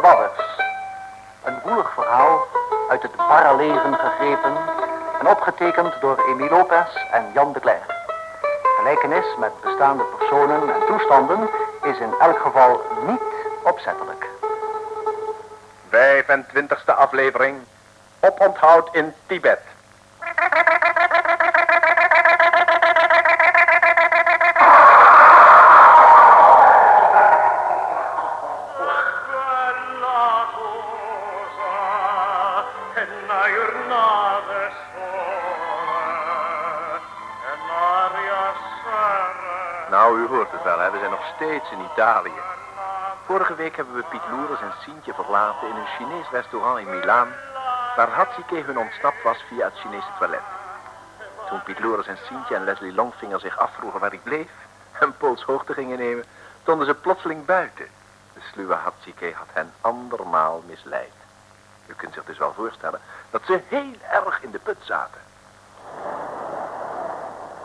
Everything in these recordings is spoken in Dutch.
Wadders. Een woelig verhaal uit het barre leven gegrepen en opgetekend door Emile Lopez en Jan de Klerk. Gelijkenis met bestaande personen en toestanden is in elk geval niet opzettelijk. 25e aflevering. Oponthoud in Tibet. Nou, u hoort het wel, hè? we zijn nog steeds in Italië. Vorige week hebben we Piet Loeres en Sientje verlaten in een Chinees restaurant in Milaan, waar Hatsike hun ontsnapt was via het Chinese toilet. Toen Piet Loeres en Sientje en Leslie Longfinger zich afvroegen waar ik bleef en Pools hoogte gingen nemen, stonden ze plotseling buiten. De sluwe Hatsike had hen andermaal misleid. U kunt zich dus wel voorstellen dat ze heel erg in de put zaten.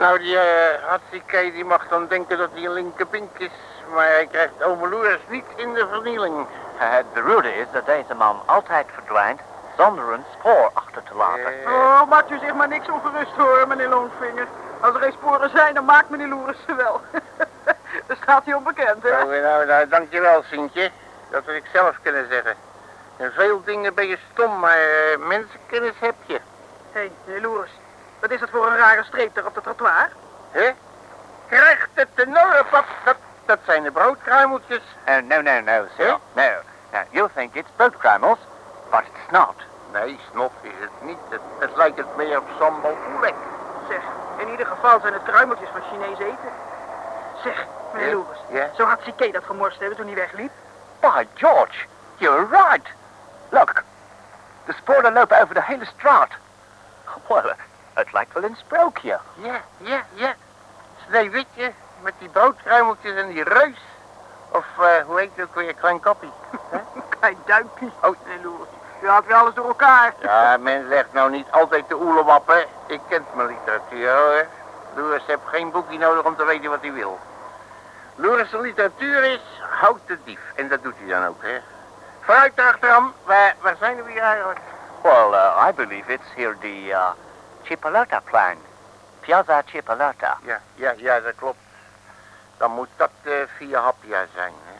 Nou, die uh, die mag dan denken dat hij een linkerpink is. Maar hij krijgt ome Loeres niet in de vernieling. de rode is dat deze man altijd verdwijnt zonder een spoor achter te laten. Eh. Oh, maakt u zich maar niks ongerust hoor, meneer Longvinger. Als er geen sporen zijn, dan maakt meneer Loeres ze wel. Daar staat hij onbekend, hè? Nou, nou, nou, dankjewel, Sintje. Dat wil ik zelf kunnen zeggen. In veel dingen ben je stom, maar uh, mensenkennis heb je. Hé, hey, meneer Loeres. Wat is dat voor een rare streep daar op de trottoir? Hè? Krijgt het enorm, pap. Dat, dat zijn de broodkruimeltjes. Uh, no, no, no, sir. Huh? No. Now, you think it's broodkruimels, but it's not. Nee, snot is het niet. Het, het lijkt het meer op sambal oelek. Zeg, in ieder geval zijn het kruimeltjes van Chinees eten. Zeg, meneer yeah? yeah? zo had Sique dat gemorst hebben toen hij wegliep. By George, you're right. Look, de sporen lopen over de hele straat. Well, het lijkt wel een sprookje. Ja, ja, ja. Sneeuwwitje met die broodkruimeltjes en die reus. Of uh, hoe heet het ook weer, klein kappie? klein duimpje. Oh, nee, Loers. Je had weer alles door elkaar. Ja, men zegt nou niet altijd de oelewappen. Ik ken mijn literatuur hoor. Loers heeft geen boekje nodig om te weten wat hij wil. Loers' literatuur is houd de dief. En dat doet hij dan ook, hè. Vooruit achteraan, waar, waar zijn we hier eigenlijk? Well, uh, I believe it's here the uh, Chipolata plan. Piazza Chipolata. Ja, ja, ja, dat klopt. Dan moet dat uh, via Happia zijn, hè.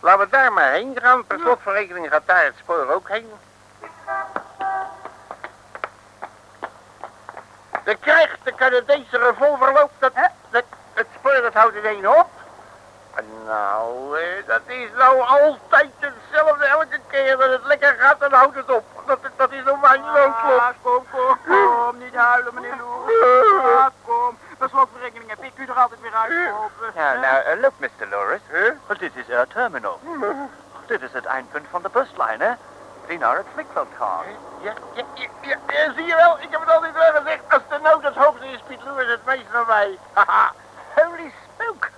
Laten we daar maar heen gaan. Per slotverrekening gaat daar het spoor ook heen. De krijgt de Canadese revolver loopt, dat, dat, het spoor dat houdt ineens op. Nou, eh, dat is nou altijd hetzelfde. Elke keer dat het lekker gaat, dan houdt het op. Dat, dat is nog mijn loonklop. Ah, kom, kom, kom. Niet huilen, meneer Loer. Ah, kom. Per slotverrekening heb ik u er altijd weer uitgeholpen. Ja, nou, uh, look, Mr. Loris. Huh? Dit is our terminal. Dit is het eindpunt van de buslijn, hè? Naar het Flikveldkar. Ja, ja, ja, ja, ja, zie je wel. Ik heb het altijd wel gezegd. Als de nood het hoogste is, Piet Loers het meest van mij. Haha. Holy smoke.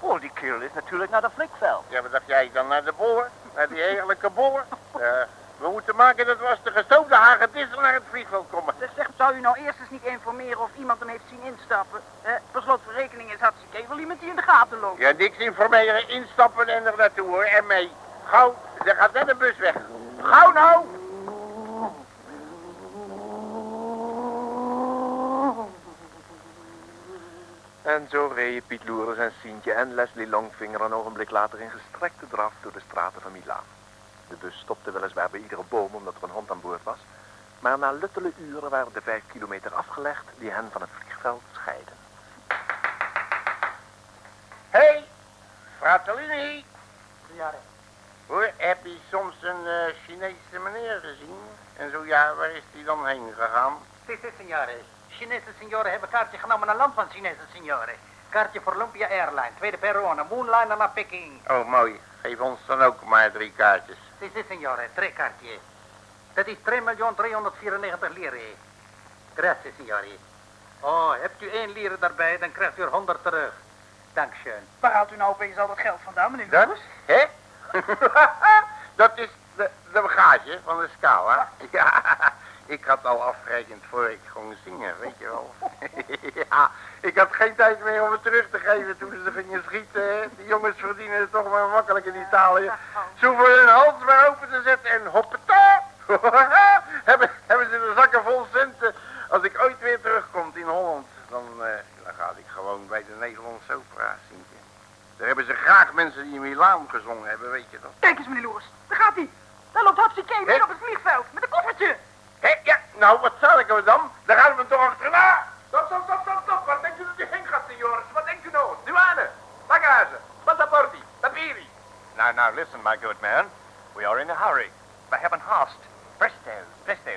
Oh, die kerel is natuurlijk naar de Flikveld. Ja, wat dacht jij dan? Naar de boor? Naar die heerlijke boor? Ja. We moeten maken dat we als de gestoomde hagedissen naar het vliegveld komen. Zeg, zeg, zou u nou eerst eens niet informeren of iemand hem heeft zien instappen? Eh, per slotverrekening is hartstikke wel iemand die in de gaten loopt. Ja, niks informeren, instappen en er naartoe hoor. En mee. Gauw, er gaat net een bus weg. Gauw nou! En zo reden Piet Loeres en Sientje en Leslie Longfinger een ogenblik later in gestrekte draf door de straten van Milaan. De bus stopte weliswaar bij iedere boom omdat er een hond aan boord was. Maar na luttele uren waren de vijf kilometer afgelegd die hen van het vliegveld scheiden. Hé, hey, Fratellini. Ja, Hoor, heb je soms een uh, Chinese meneer gezien? En zo ja, waar is die dan heen gegaan? Si, si, signore. Chinese signoren hebben kaartje genomen naar land van Chinese signoren. Kaartje voor Olympia Airline, tweede perron, moonliner naar Peking. Oh, mooi. Geef ons dan ook maar drie kaartjes. Si, si, signore, tre kaartje. Dat is 3.394 lire. Grazie, signore. Oh, hebt u één lire daarbij, dan krijgt u er 100 terug. Dankjewel. Waar haalt u nou opeens al dat geld vandaan, meneer Dat? Hè? dat is de, de bagage van de scala. Ja, ik had al afgerekend voor ik ging zingen, weet je wel. ja, ik had geen tijd meer om het terug te geven toen ze gingen schieten. Hè. Die jongens verdienen het toch maar makkelijk in Italië. Ze hoeven hun hals maar open te zetten en hoppeta. hebben, hebben ze de zakken vol centen Als ik ooit weer terugkom in Holland, dan, eh, dan ga ik gewoon bij de Nederlandse opera, Sintje. Daar hebben ze graag mensen die in Milaan gezongen hebben, weet je dat? Kijk eens, meneer Loers. Daar gaat hij. Daar loopt Hapsike Hè? weer op het vliegveld. Met een koffertje. Nou, wat zal ik er dan? Daar gaan we toch achterna. Stop, stop, stop, stop, stop. Wat denkt u dat u heen gaat, senores? Wat denkt u nou? Douane, bagage, passaporti, papieri. Now, now, listen, my good man. We are in a hurry. We have een haast. Presto, presto,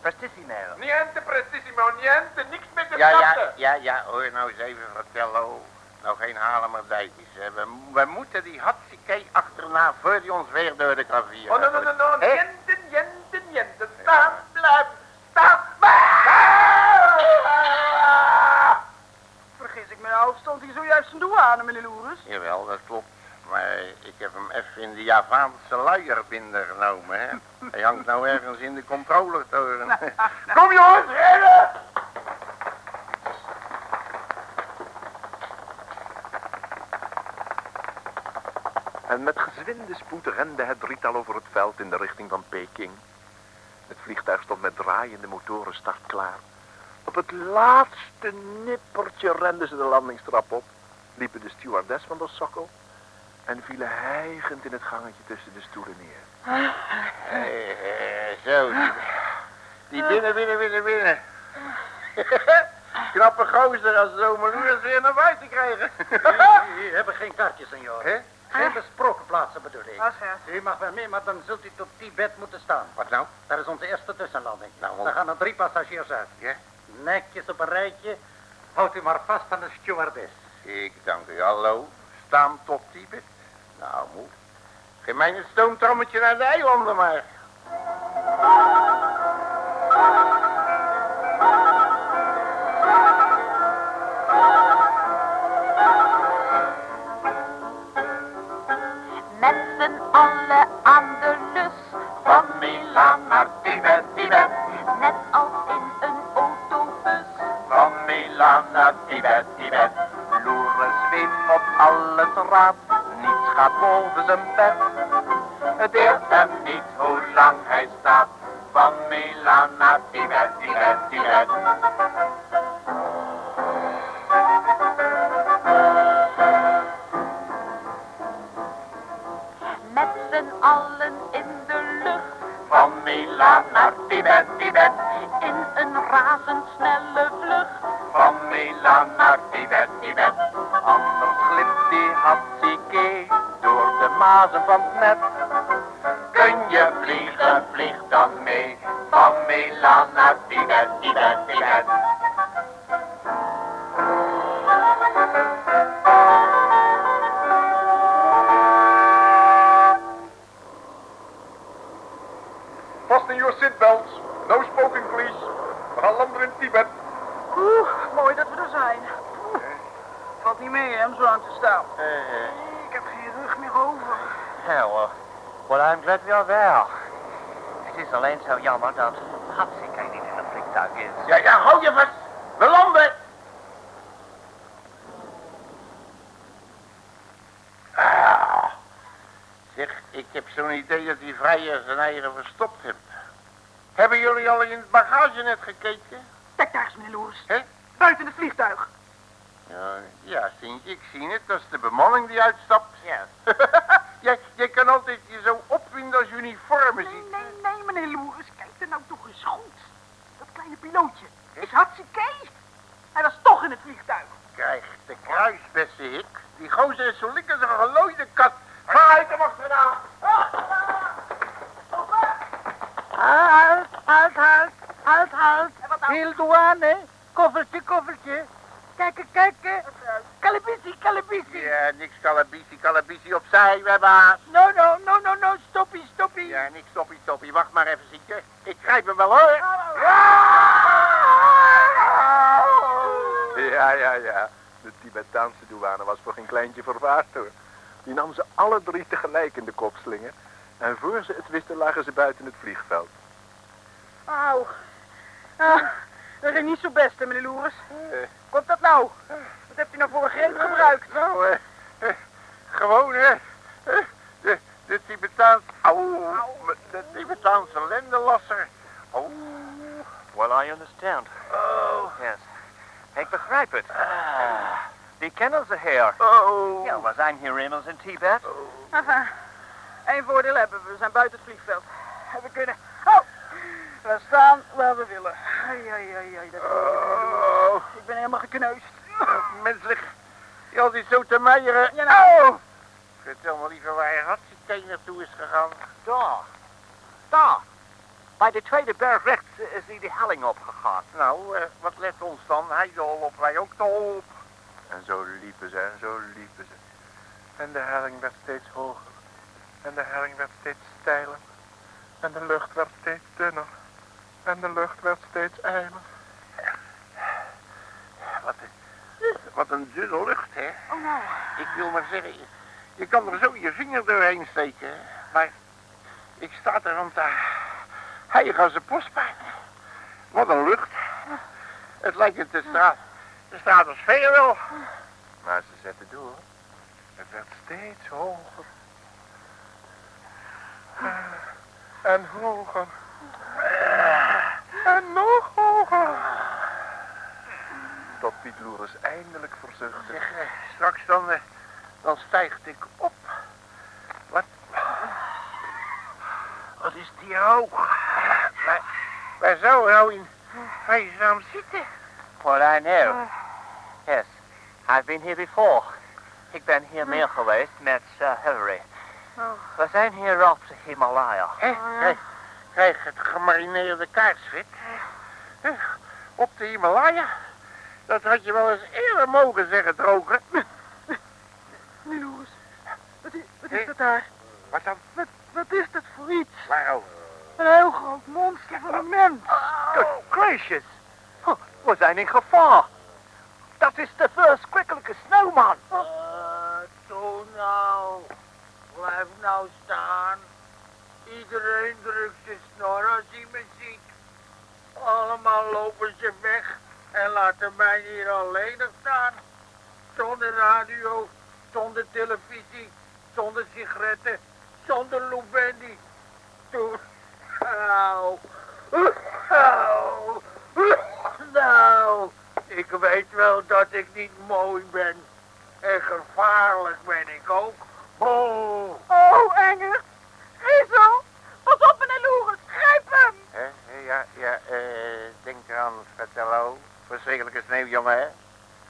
prestissimo. Niente prestissimo, niente, niks met de Ja, ja, ja, ja, hoor nou eens even vertellen. oh. Nou, geen halemerdijtjes. hè. We, we moeten die Hatsike achterna voor die ons weer door de klavier. Oh, no, no, no, no. Stond hij zojuist een douane, meneer Loers? Jawel, dat klopt. Maar ik heb hem even in de Javaanse luierbinder genomen, hè. Hij hangt nou ergens in de controletoren. Kom jongens, rennen! En met gezwinde spoed rende het drietal over het veld in de richting van Peking. Het vliegtuig stond met draaiende motoren startklaar. Op het laatste nippertje renden ze de landingstrap op, liepen de stewardess van de sokkel en vielen hijgend in het gangetje tussen de stoelen neer. Zo. Die binnen, binnen, binnen, binnen. Knappe gozer als zo manoeuvres weer naar buiten krijgen. U hebben geen kaartjes, senor. Hè? Geen besproken plaatsen bedoel ik. Ach, ja. U mag wel mee, maar dan zult u tot Tibet moeten staan. Wat nou? Dat is onze eerste tussenlanding. Nou, Daar gaan er drie passagiers uit. Ja? Netjes op een rijtje. Houdt u maar vast aan de stewardess. Ik dank u. Hallo. Staan tot Tibet. Nou, moe. Geef mij een stoomtrommetje naar de eilanden maar. Tibet, Tibet. Loeren zweeft op alles raad. Niets gaat boven zijn bed. Het deert hem niet hoe lang hij staat. Van Milaan naar Tibet, Tibet, Tibet. Van het net. Kun je vliegen, vlieg dan mee. Van Milaan naar Tibet, Tibet, Tibet. Fasten your seatbelts. No smoking, please. We gaan landen in Tibet. Oeh, mooi dat we er zijn. Oeh. Valt niet mee, hè, om zo lang te staan. Ik heb geen rug meer over. Ja, well, well, I'm glad we are there. Het is alleen zo jammer dat Hatsike niet in het vliegtuig is. Ja, ja, hou je vast. We landen. Ah. Zeg, ik heb zo'n idee dat die vrijer zijn eigen verstopt heeft. Hebben jullie al in het bagagenet gekeken? Kijk daar eens, meneer Loers. Hè? Buiten het vliegtuig. Ja, ja, Sintje, ik zie het. Dat is de bemanning die uitstapt. Ja. uniformen Nee, ziet. nee, nee, meneer Loers. Kijk er nou toch eens goed. Dat kleine pilootje is hartstikke. Hij was toch in het vliegtuig. Krijgt de kruisbeste hik. Die gozer is zo lik als een gelooide kat. Ga uit hem achterna. Halt, halt, halt, halt, halt. En wat nou? Heel douane. Koffertje, koffertje. Kijken, kijken. Kalabisi, kalabisi. Ja, niks kalabici, kalabici opzij. We hebben haast. No, no, no, no, no. Stoppie, stoppie. Ja, niks stoppie, stoppie. Wacht maar even, Sintje. Ik grijp hem wel, hoor. Ja, ja, ja. De Tibetaanse douane was voor geen kleintje vervaard hoor. Die nam ze alle drie tegelijk in de kopslinger. En voor ze het wisten lagen ze buiten het vliegveld. Auw. Ah, dat ging niet zo best, hè, meneer Loers. Eh. Komt dat nou? Wat hebt u nou voor een greep gebruikt? Nou, eh, eh, gewoon, hè. De, Tibetaanse... Auw, de Tibetaanse lendenlasser. Oh, Well, I understand. oh, Yes. Ik begrijp het. Die kennen ze, heer. Oh. Ja, we zijn hier immers in Tibet. Enfin, één voordeel hebben we. We zijn buiten het vliegveld. En we kunnen... Oh! We staan waar we willen. Ai, ai, ai, ai. Dat... Oh. Ik ben helemaal gekneusd. Menselijk. Je had iets zo te meieren. Ja, nou. Oh. Vertel me liever waar je Hatsike naartoe is gegaan. Daar. Daar. Bij de tweede berg rechts is hij de helling opgegaan. Nou, eh, wat let ons dan? Hij de hol op, wij ook de hol op. En zo liepen ze en zo liepen ze. En de helling werd steeds hoger. En de helling werd steeds steiler. En de lucht werd steeds dunner. En de lucht werd steeds ijler. Wat een, wat een dunne lucht, hè? Oh, nou. Ik wil maar zeggen, je, kan er zo je vinger doorheen steken. Maar ik sta er om te hijgen als een postpijn. Wat een lucht. Het lijkt het de straat. De straat als veel wel. Maar ze zetten door. Het werd steeds hoger. En hoger. En nog hoger. Tot Piet Loeres eindelijk verzuchtte. Zeg, eh, straks dan, eh, dan stijgt ik op. Wat? Wat is die hoog? Waar, waar zou nou in vredesnaam zitten? What I know. Yes. I've been here before. Ik ben hier meer geweest met Sir Hilary. Oh. We zijn hier op de Himalaya. Hè? Krijg, krijg het gemarineerde kaarsvet. Hè? Op de Himalaya. Dat had je wel eens eerder mogen zeggen, droger. Meneer Loeres, wat is, dat daar? Wat dan? Wat, wat is dat voor iets? Waarover? Een heel groot monster van een mens. Good gracious. Huh, We zijn in gevaar. Dat is de verschrikkelijke snowman. Doe nou. Blijf nou staan. Iedereen drukt zijn snor als hij me ziet. Allemaal lopen ze weg en laten mij hier alleenig staan. Zonder radio, zonder televisie, zonder sigaretten, zonder Loubendi. Toen, nou, nou, nou, ik weet wel dat ik niet mooi ben. En gevaarlijk ben ik ook. Oh. Oh, Engert. Griezel. Pas op, meneer Loeres. Grijp hem. Ja, ja, eh, denk eraan, Fratello. Verschrikkelijke sneeuwjongen, hè?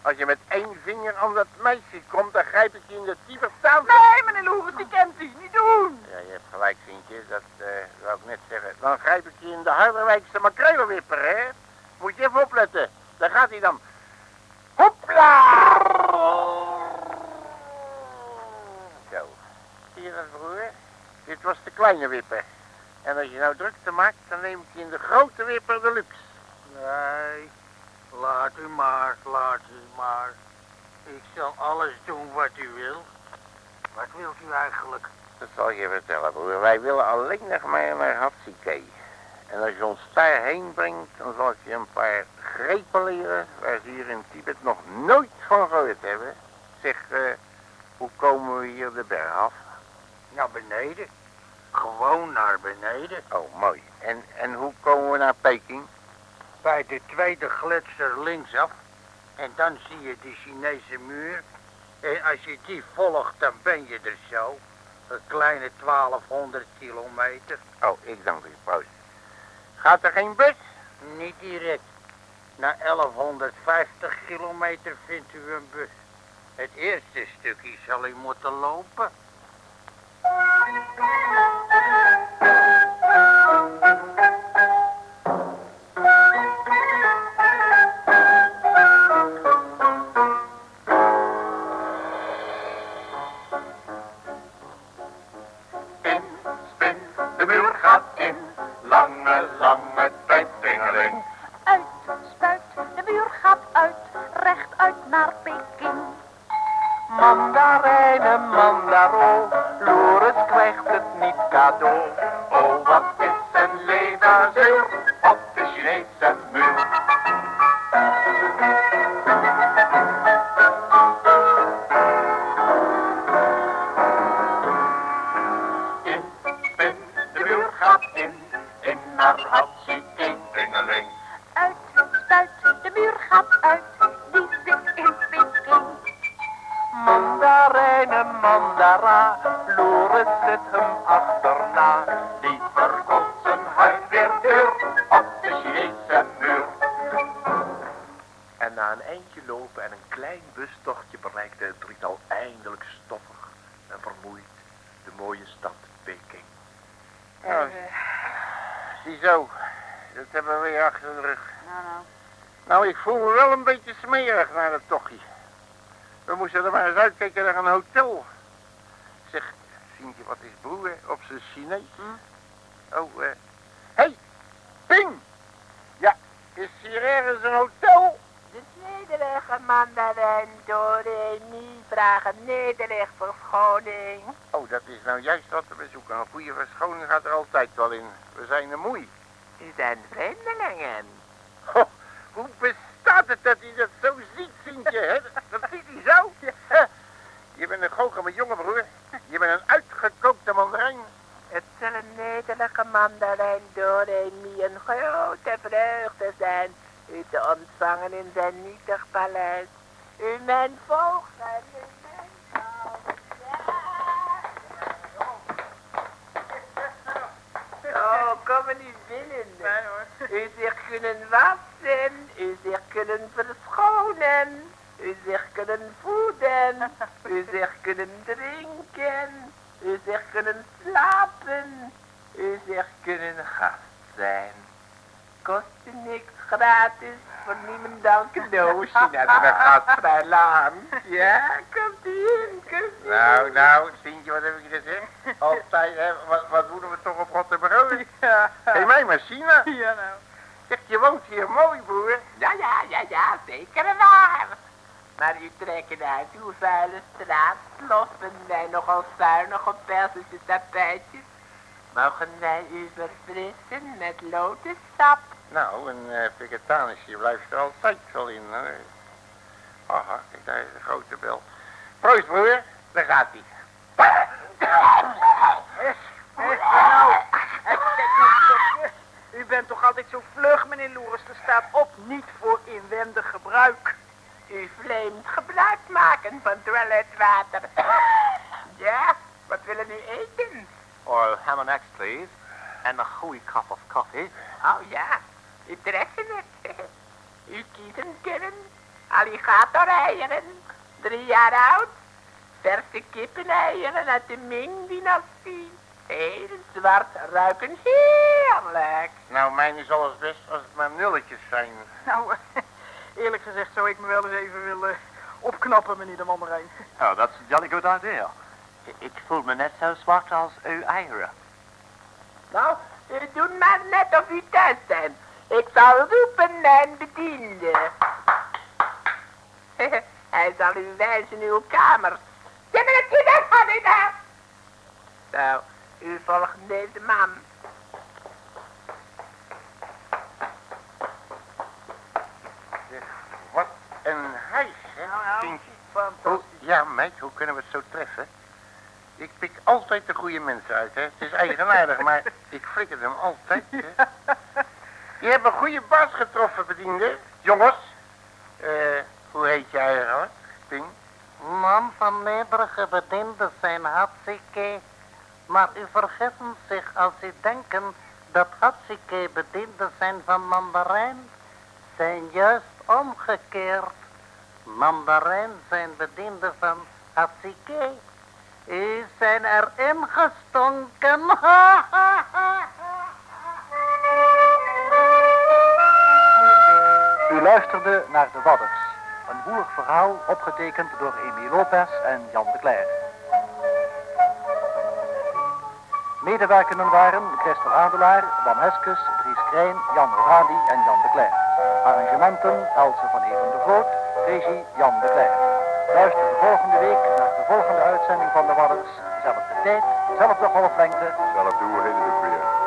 Als je met één vinger aan dat meisje komt, dan grijp ik je in de typertaan. Nee, meneer Loeres, die kent u. Niet doen. Ja, je hebt gelijk, vriendje. Dat eh wou ik net zeggen. Dan grijp ik je in de Harderwijkse makrelenwipper, hè? Moet je even opletten. Daar gaat hij dan. Hopla! Zo. Zie je dat, broer? Dit was de kleine wipper. En als je nou drukte maakt, dan neem ik je in de grote wipper de luxe. Nee, laat u maar, laat u maar. Ik zal alles doen wat u wil. Wat wilt u eigenlijk? Dat zal ik je vertellen, broer. Wij willen alleen nog maar naar Hatsike. En als je ons daarheen brengt, dan zal ik je een paar grepen leren waar ze hier in Tibet nog nooit van gehoord hebben. Zeg, eh, hoe komen we hier de berg af? Naar beneden. Gewoon naar beneden. Oh, mooi. En, en hoe komen we naar Peking? Bij de tweede gletsjer linksaf. En dan zie je de Chinese muur. En als je die volgt, dan ben je er zo. Een kleine 1200 kilometer. Oh, ik dank u, proost. Gaat er geen bus? Niet direct. Na 1150 kilometer vindt u een bus. Het eerste stukje zal u moeten lopen. mandaro, Loris krijgt het niet cadeau. Oh, wat is een leven zeer na een eindje lopen en een klein bustochtje bereikte het drietal eindelijk stoffig en vermoeid de mooie stad Peking. Nou, ziezo. Dat hebben we weer achter de rug. Nou, nou. Nou, ik voel me wel een beetje smerig naar dat tochtje. We moesten er maar eens uitkijken naar een hotel. Zeg, Sientje, wat is broer op zijn Chinees? Oh, eh... hey, Ping! Ja, is hier ergens een hotel? De nederige mandarijn Doremi vragen nederig verschoning. Oh, dat is nou juist wat we zoeken. Een goede verschoning gaat er altijd wel in. We zijn er moei. U zijn vreemdelingen. Ho, hoe bestaat het dat hij dat zo ziet, Sintje? Hè? Dat ziet hij zo? Ja. Je bent een goocheme jongen, broer. Je bent een uitgekookte mandarijn. Het zal een nederige mandarijn Doremi een grote vreugde zijn u te ontvangen in zijn nietig paleis. U mijn voogd en u mijn vrouw. Oh, kom niet binnen. Hoor. U zich kunnen wassen, u zich kunnen verschonen, u zich kunnen voeden, u zich kunnen drinken, u zich kunnen slapen, u zich kunnen gast zijn. Kost u niks gratis, voor niemendal cadeautje naar de gastvrij land. Ja, komt u in, komt. Nou, nou, Sintje, wat heb ik gezegd? Altijd, hè? Wat, wat moeten we toch op Rotterdam? Ja. Geef mij maar China. Ja, nou. Zeg, je woont hier mooi, broer. Ja, ja, ja, ja, zeker waar. Maar u trekken uit uw vuile straat, sloffen wij nogal zuinig op Persische tapijtjes. Mogen wij u verfrissen met lotensap? Nou, een eh, vegetanische blijft er altijd wel in, hoor. Aha, kijk, daar is de grote bel. Proost, broer. Daar gaat hij. Nou, u bent toch altijd zo vlug, meneer Loeres. Er staat op niet voor inwendig gebruik. U vleemt gebruik maken van toiletwater. Ja, wat willen u eten? Or ham and eggs, please. En een goede cup of coffee. Oh ja, u treffen het. U kiezen kunnen. Alligatoreieren, drie jaar oud. Verse kippeneieren uit de Ming-dynastie. Heel zwart, ruiken heerlijk. Nou, mijn is alles best als het maar nulletjes zijn. Nou, eerlijk gezegd zou ik me wel eens even willen opknappen, meneer de mandarijn. Oh, that's a jolly good idea. Ik voel me net zo zwart als uw eieren. Nou, u doet maar net of u thuis bent. Ik zal roepen mijn bediende. Hij zal u wijzen uw kamer. Zet er het hier van u daar. Nou, u volgt deze man. Wat een huis, hè, Nou. Oh, ja, meid, hoe kunnen we het zo treffen? Ik pik altijd de goede mensen uit, hè. Het is eigenaardig, maar ik flikker hem altijd, hè. Je hebt een goede baas getroffen, bediende. Jongens, eh, hoe heet jij eigenlijk, Ping? Man van nederige bedienden zijn hartstikke. Maar u vergissen zich als u denken dat hartstikke bedienden zijn van mandarijn. Zijn juist omgekeerd. Mandarijn zijn bedienden van hartstikke. U zijn erin gestonken. U luisterde naar De Wadders. Een woelig verhaal opgetekend door Amy Lopez en Jan de Cler. Medewerkenden waren Christel Adelaar, Van Heskes, Dries Krijn, Jan Oradi en Jan de Cler. Arrangementen Else van Even de Groot, regie Jan de Cler. Luister de volgende week volgende uitzending van De Wadders. Zelfde tijd, zelfde golflengte, Zelfde hoeveelheid ook weer.